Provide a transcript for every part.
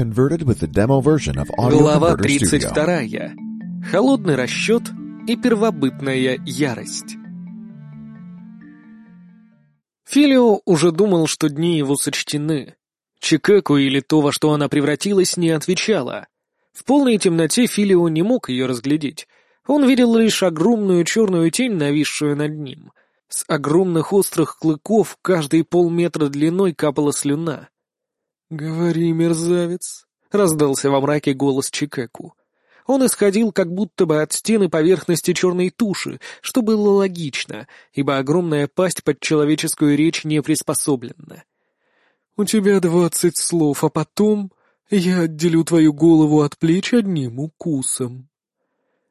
converted with the demo version of Audio Глава Converter Studio. 32. Холодный расчет и первобытная ярость. Филио уже думал, что дни его сочтены. Чикеку или то, во что она превратилась, не отвечала. В полной темноте Филио не мог ее разглядеть. Он видел лишь огромную черную тень, нависшую над ним. С огромных острых клыков каждые полметра длиной капала слюна. «Говори, мерзавец», — раздался во мраке голос Чикеку. Он исходил как будто бы от стены поверхности черной туши, что было логично, ибо огромная пасть под человеческую речь не приспособлена. «У тебя двадцать слов, а потом я отделю твою голову от плеч одним укусом».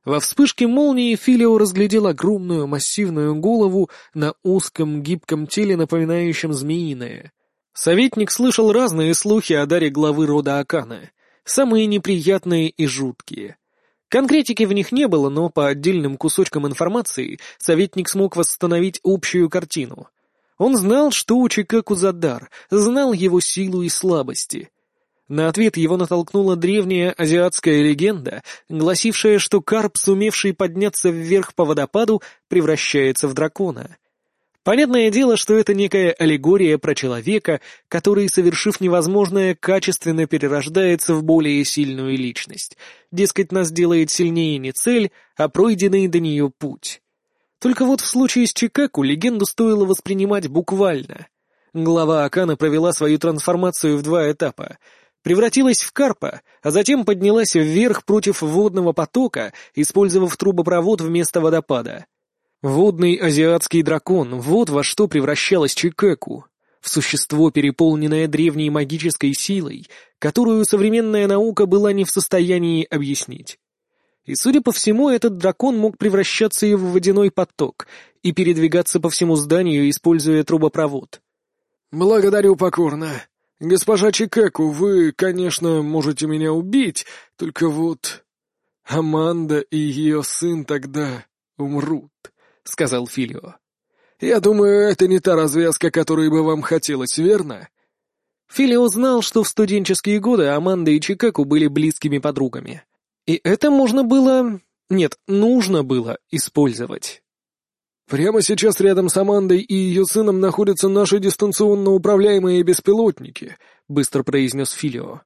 Во вспышке молнии Филио разглядел огромную массивную голову на узком гибком теле, напоминающем змеиное. Советник слышал разные слухи о даре главы рода Акана, самые неприятные и жуткие. Конкретики в них не было, но по отдельным кусочкам информации советник смог восстановить общую картину. Он знал, что у Чикаку за дар, знал его силу и слабости. На ответ его натолкнула древняя азиатская легенда, гласившая, что карп, сумевший подняться вверх по водопаду, превращается в дракона — Понятное дело, что это некая аллегория про человека, который, совершив невозможное, качественно перерождается в более сильную личность. Дескать, нас делает сильнее не цель, а пройденный до нее путь. Только вот в случае с Чикаку легенду стоило воспринимать буквально. Глава Акана провела свою трансформацию в два этапа. Превратилась в карпа, а затем поднялась вверх против водного потока, использовав трубопровод вместо водопада — Водный азиатский дракон — вот во что превращалась Чикеку. В существо, переполненное древней магической силой, которую современная наука была не в состоянии объяснить. И, судя по всему, этот дракон мог превращаться и в водяной поток, и передвигаться по всему зданию, используя трубопровод. «Благодарю покорно. Госпожа Чикеку, вы, конечно, можете меня убить, только вот... Аманда и ее сын тогда умрут», — сказал Филио. «Я думаю, это не та развязка, которой бы вам хотелось, верно?» Филио знал, что в студенческие годы Аманда и Чикаку были близкими подругами. И это можно было... Нет, нужно было использовать. «Прямо сейчас рядом с Амандой и ее сыном находятся наши дистанционно управляемые беспилотники», — быстро произнес Филио.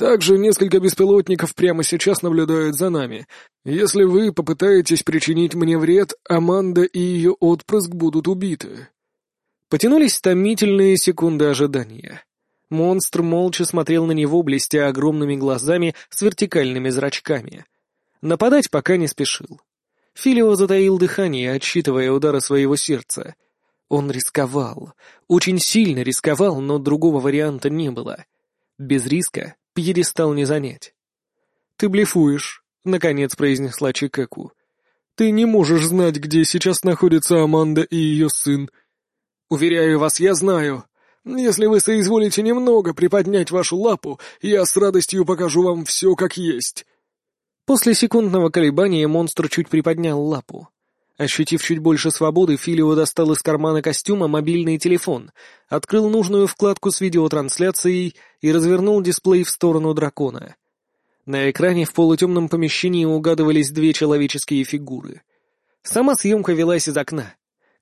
Также несколько беспилотников прямо сейчас наблюдают за нами. Если вы попытаетесь причинить мне вред, Аманда и ее отпрыск будут убиты». Потянулись томительные секунды ожидания. Монстр молча смотрел на него, блестя огромными глазами с вертикальными зрачками. Нападать пока не спешил. Филио затаил дыхание, отсчитывая удары своего сердца. Он рисковал. Очень сильно рисковал, но другого варианта не было. Без риска пьедестал не занять. «Ты блефуешь», — наконец произнесла Чикаку. «Ты не можешь знать, где сейчас находится Аманда и ее сын. Уверяю вас, я знаю. Если вы соизволите немного приподнять вашу лапу, я с радостью покажу вам все как есть». После секундного колебания монстр чуть приподнял лапу. Ощутив чуть больше свободы, Филио достал из кармана костюма мобильный телефон, открыл нужную вкладку с видеотрансляцией и развернул дисплей в сторону дракона. На экране в полутемном помещении угадывались две человеческие фигуры. Сама съемка велась из окна.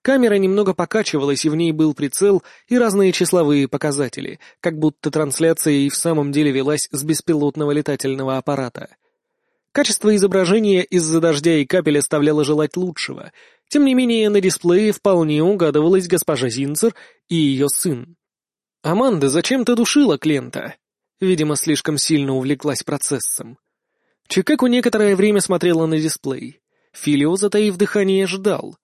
Камера немного покачивалась, и в ней был прицел и разные числовые показатели, как будто трансляция и в самом деле велась с беспилотного летательного аппарата — Качество изображения из-за дождя и капель оставляло желать лучшего. Тем не менее, на дисплее вполне угадывалась госпожа Зинцер и ее сын. «Аманда зачем-то душила Клента?» Видимо, слишком сильно увлеклась процессом. Чикаку некоторое время смотрела на дисплей. Филио, затаив дыхание, ждал.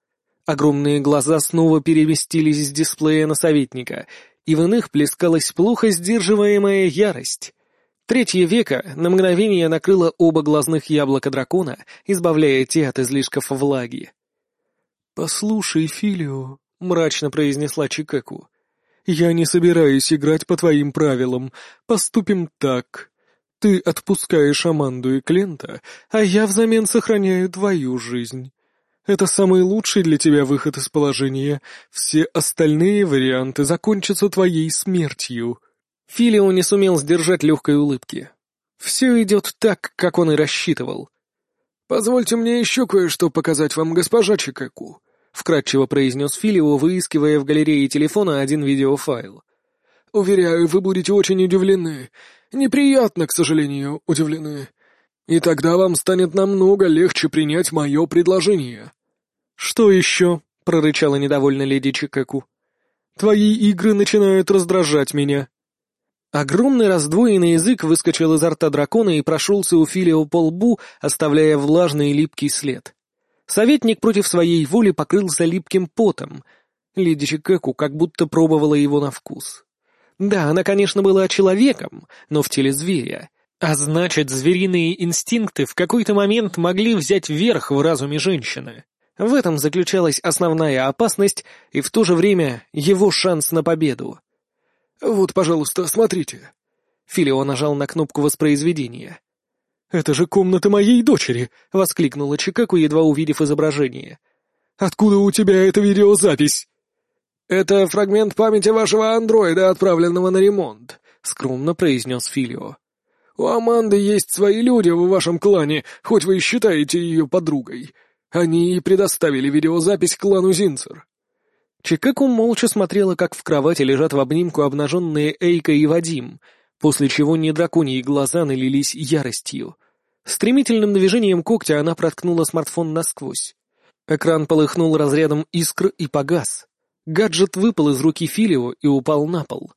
Огромные глаза снова переместились с дисплея на советника, и в иных плескалась плохо сдерживаемая ярость. Третье века на мгновение накрыло оба глазных яблока дракона, избавляя те от излишков влаги. «Послушай, Филио», — мрачно произнесла Чикеку, — «я не собираюсь играть по твоим правилам. Поступим так. Ты отпускаешь Аманду и Клента, а я взамен сохраняю твою жизнь. Это самый лучший для тебя выход из положения. Все остальные варианты закончатся твоей смертью». Филио не сумел сдержать легкой улыбки. Все идет так, как он и рассчитывал. «Позвольте мне еще кое-что показать вам, госпожа Чикаку», — вкратчиво произнес Филио, выискивая в галерее телефона один видеофайл. «Уверяю, вы будете очень удивлены. Неприятно, к сожалению, удивлены. И тогда вам станет намного легче принять мое предложение». «Что еще?» — прорычала недовольно леди Чикаку. «Твои игры начинают раздражать меня». Огромный раздвоенный язык выскочил изо рта дракона и прошелся у Филио по лбу, оставляя влажный и липкий след. Советник против своей воли покрылся липким потом. Леди Чикаку как будто пробовала его на вкус. Да, она, конечно, была человеком, но в теле зверя. А значит, звериные инстинкты в какой-то момент могли взять верх в разуме женщины. В этом заключалась основная опасность и в то же время его шанс на победу. «Вот, пожалуйста, смотрите». Филио нажал на кнопку воспроизведения. «Это же комната моей дочери!» — воскликнула Чикаку, едва увидев изображение. «Откуда у тебя эта видеозапись?» «Это фрагмент памяти вашего андроида, отправленного на ремонт», — скромно произнес Филио. «У Аманды есть свои люди в вашем клане, хоть вы и считаете ее подругой. Они и предоставили видеозапись клану Зинцер». Чикаку молча смотрела, как в кровати лежат в обнимку обнаженные Эйка и Вадим, после чего не драконьи глаза налились яростью. Стремительным движением когтя она проткнула смартфон насквозь. Экран полыхнул разрядом искр и погас. Гаджет выпал из руки Филио и упал на пол.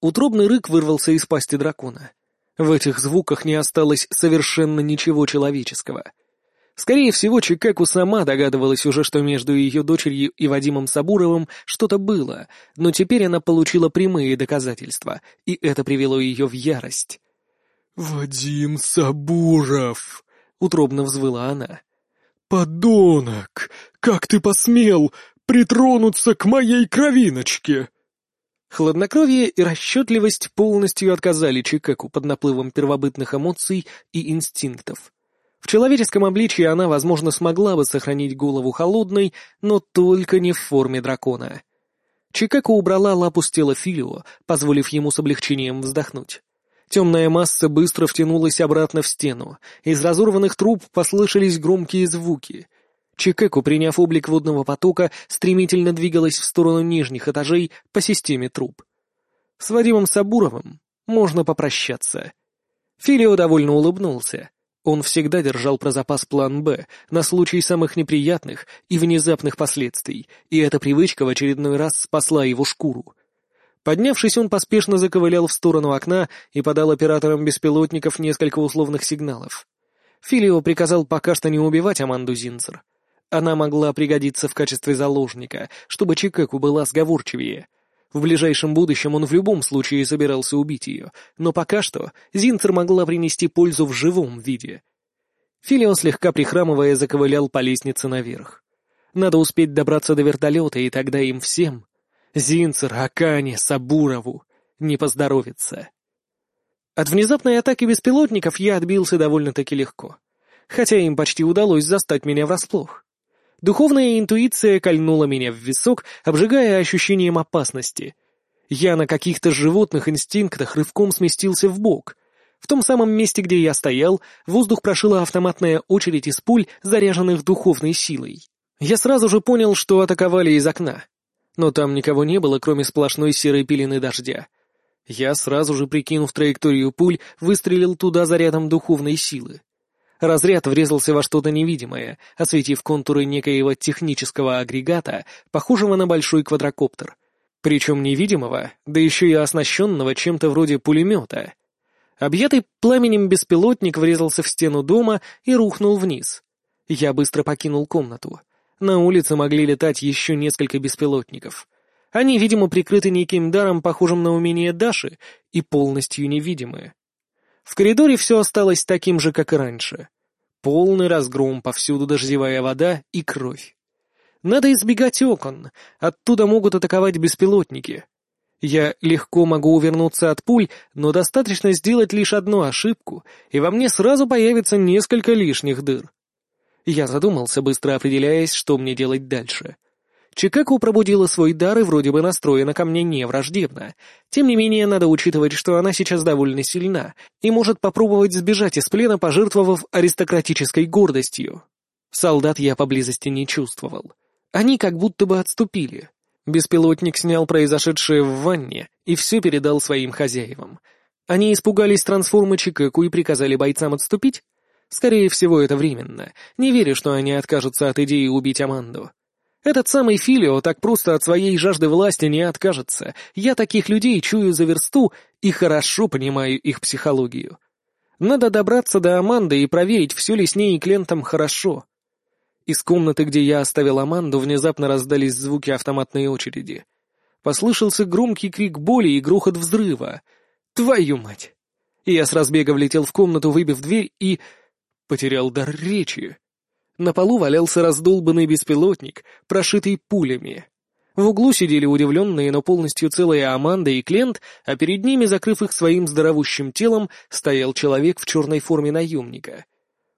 Утробный рык вырвался из пасти дракона. В этих звуках не осталось совершенно ничего человеческого — Скорее всего, Чикаку сама догадывалась уже, что между ее дочерью и Вадимом Сабуровым что-то было, но теперь она получила прямые доказательства, и это привело ее в ярость. «Вадим Сабуров!» — утробно взвыла она. «Подонок! Как ты посмел притронуться к моей кровиночке?» Хладнокровие и расчетливость полностью отказали Чикаку под наплывом первобытных эмоций и инстинктов. В человеческом обличии она, возможно, смогла бы сохранить голову холодной, но только не в форме дракона. Чикако убрала лапу с тела Филио, позволив ему с облегчением вздохнуть. Темная масса быстро втянулась обратно в стену. Из разорванных труб послышались громкие звуки. Чикеку, приняв облик водного потока, стремительно двигалась в сторону нижних этажей по системе труб. С Вадимом Сабуровым можно попрощаться. Филио довольно улыбнулся. Он всегда держал про запас план «Б» на случай самых неприятных и внезапных последствий, и эта привычка в очередной раз спасла его шкуру. Поднявшись, он поспешно заковылял в сторону окна и подал операторам беспилотников несколько условных сигналов. Филио приказал пока что не убивать Аманду Зинцер. Она могла пригодиться в качестве заложника, чтобы Чикаку была сговорчивее — в ближайшем будущем он в любом случае собирался убить ее, но пока что Зинцер могла принести пользу в живом виде. Филион, слегка прихрамывая, заковылял по лестнице наверх. Надо успеть добраться до вертолета, и тогда им всем — Зинцер, Акане, Сабурову — не поздоровится. От внезапной атаки беспилотников я отбился довольно-таки легко, хотя им почти удалось застать меня врасплох. Духовная интуиция кольнула меня в висок, обжигая ощущением опасности. Я на каких-то животных инстинктах рывком сместился в бок. В том самом месте, где я стоял, воздух прошила автоматная очередь из пуль, заряженных духовной силой. Я сразу же понял, что атаковали из окна. Но там никого не было, кроме сплошной серой пелены дождя. Я, сразу же прикинув траекторию пуль, выстрелил туда зарядом духовной силы. Разряд врезался во что-то невидимое, осветив контуры некоего технического агрегата, похожего на большой квадрокоптер. Причем невидимого, да еще и оснащенного чем-то вроде пулемета. Объятый пламенем беспилотник врезался в стену дома и рухнул вниз. Я быстро покинул комнату. На улице могли летать еще несколько беспилотников. Они, видимо, прикрыты неким даром, похожим на умение Даши, и полностью невидимые. В коридоре все осталось таким же, как и раньше. Полный разгром, повсюду дождевая вода и кровь. Надо избегать окон, оттуда могут атаковать беспилотники. Я легко могу увернуться от пуль, но достаточно сделать лишь одну ошибку, и во мне сразу появится несколько лишних дыр. Я задумался, быстро определяясь, что мне делать дальше. Чикаку пробудила свой дар и вроде бы настроена ко мне не враждебно. Тем не менее, надо учитывать, что она сейчас довольно сильна и может попробовать сбежать из плена, пожертвовав аристократической гордостью. Солдат я поблизости не чувствовал. Они как будто бы отступили. Беспилотник снял произошедшее в ванне и все передал своим хозяевам. Они испугались трансформа Чикаку и приказали бойцам отступить? Скорее всего, это временно. Не верю, что они откажутся от идеи убить Аманду. Этот самый Филио так просто от своей жажды власти не откажется. Я таких людей чую за версту и хорошо понимаю их психологию. Надо добраться до Аманды и проверить, все ли с ней и клиентам хорошо. Из комнаты, где я оставил Аманду, внезапно раздались звуки автоматной очереди. Послышался громкий крик боли и грохот взрыва. «Твою мать!» Я с разбега влетел в комнату, выбив дверь, и... потерял дар речи. На полу валялся раздолбанный беспилотник, прошитый пулями. В углу сидели удивленные, но полностью целые Аманда и Клент, а перед ними, закрыв их своим здоровущим телом, стоял человек в черной форме наемника.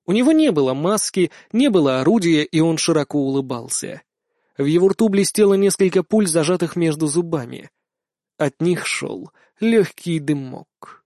У него не было маски, не было орудия, и он широко улыбался. В его рту блестело несколько пуль, зажатых между зубами. От них шел легкий дымок.